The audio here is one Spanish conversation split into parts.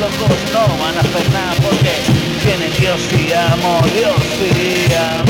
locos, no van a hacer nada porque tienen Dios y amor, Dios y amor,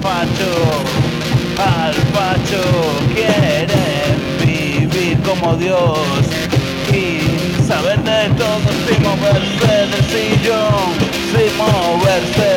puertas al facho. Quieren vivir como Dios y saber de todo sin moverse del sillón, sin moverse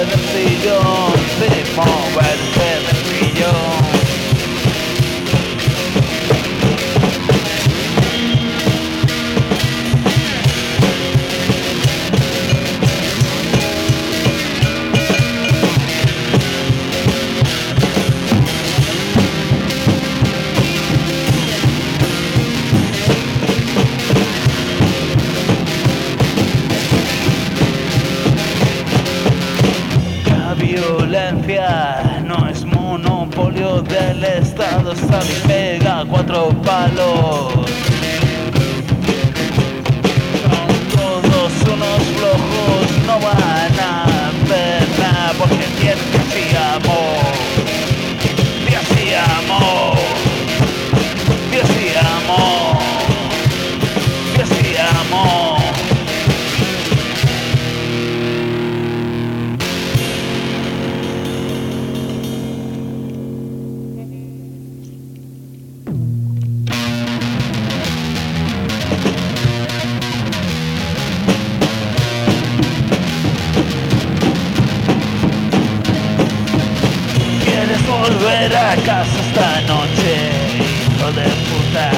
casa esta noche? Hijo de puta.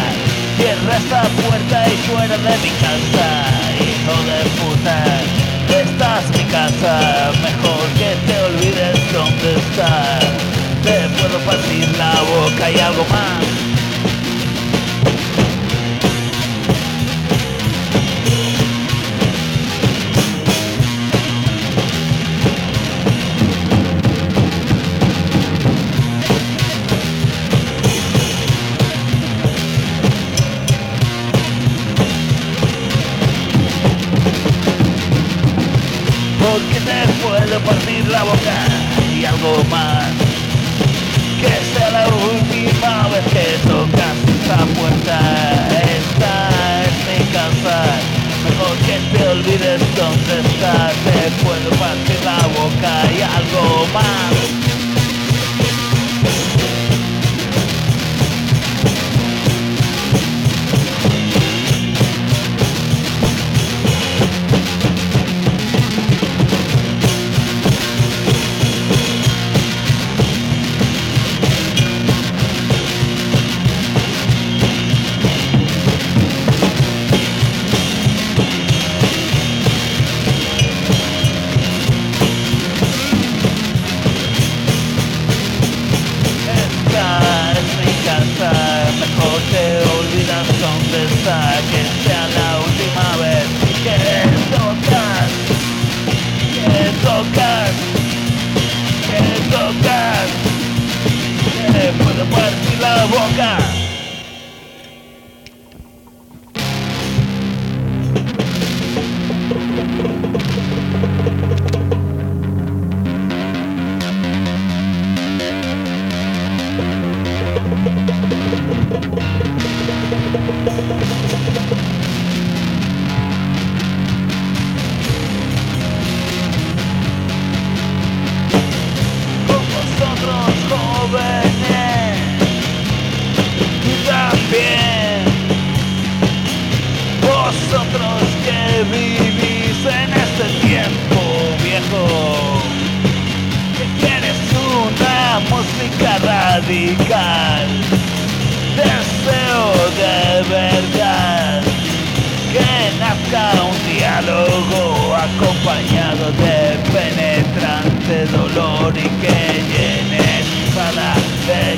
Cierra esta puerta y fuera de mi casa Hijo de puta. Esta es mi casa Mejor que te olvides dónde estás Te puedo partir la boca y algo más olvides dónde estás Te puedo partir la boca y algo más vivís en este tiempo viejo, que quieres una música radical, deseo de verdad, que nazca un diálogo acompañado de penetrante dolor y que llene sala de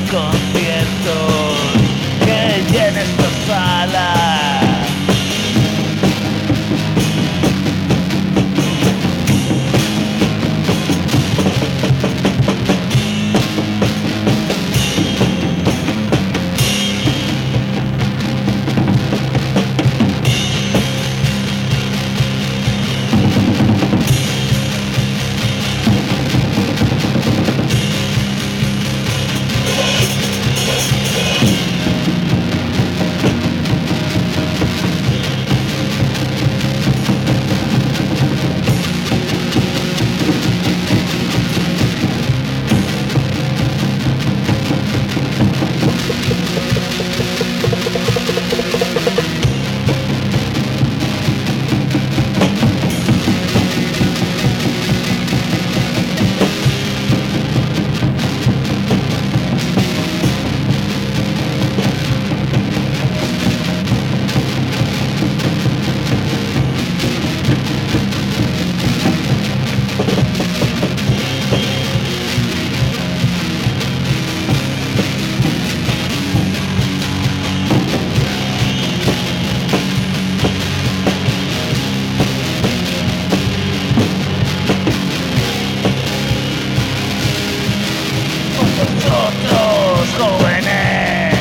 Vosotros jóvenes,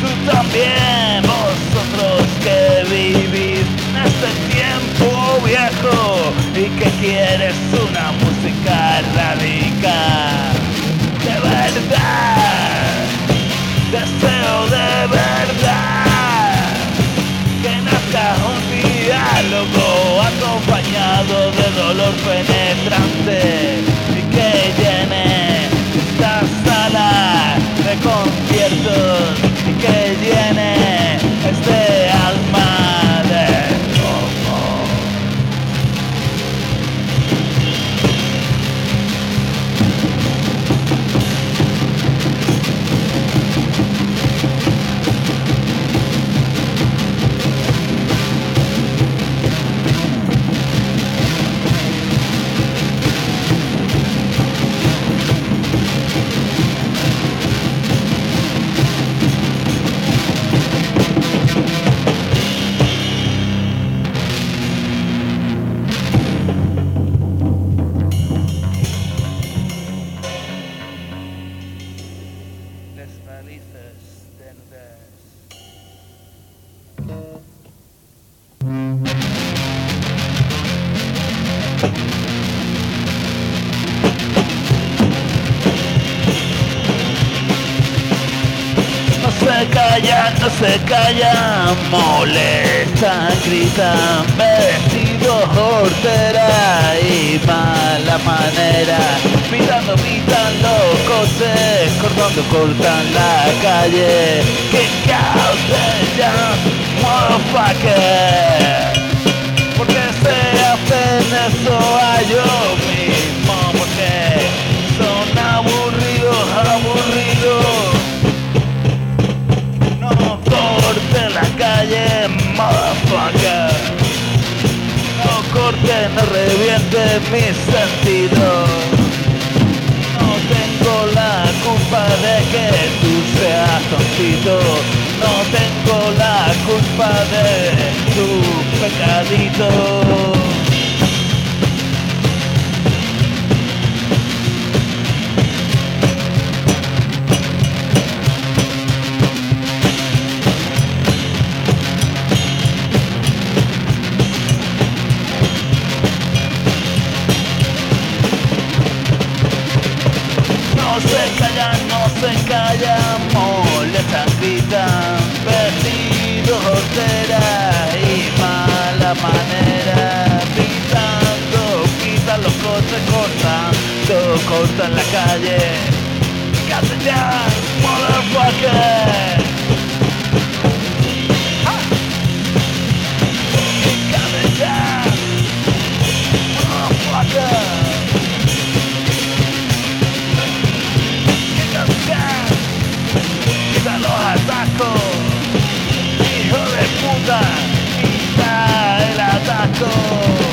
tú también, vosotros que vivís en este tiempo viejo y que quieres una música radical. De verdad, deseo de verdad que nazca un diálogo acompañado de dolor penetrante se callan, no se callan, molestan, gritan, vestidos hortera y mala manera, pitando, pitan los coches, cortando, cortan la calle, que caos de ya, motherfucker. Porque se hacen eso a yo reviente mis sentidos. No tengo la culpa de que tú seas tontito. No tengo la culpa de tu pecadito. recortan, todo corta en la calle. Castellan, motherfucker. Castellan, motherfucker. Quítalo a saco, hijo de puta, quita el ataco.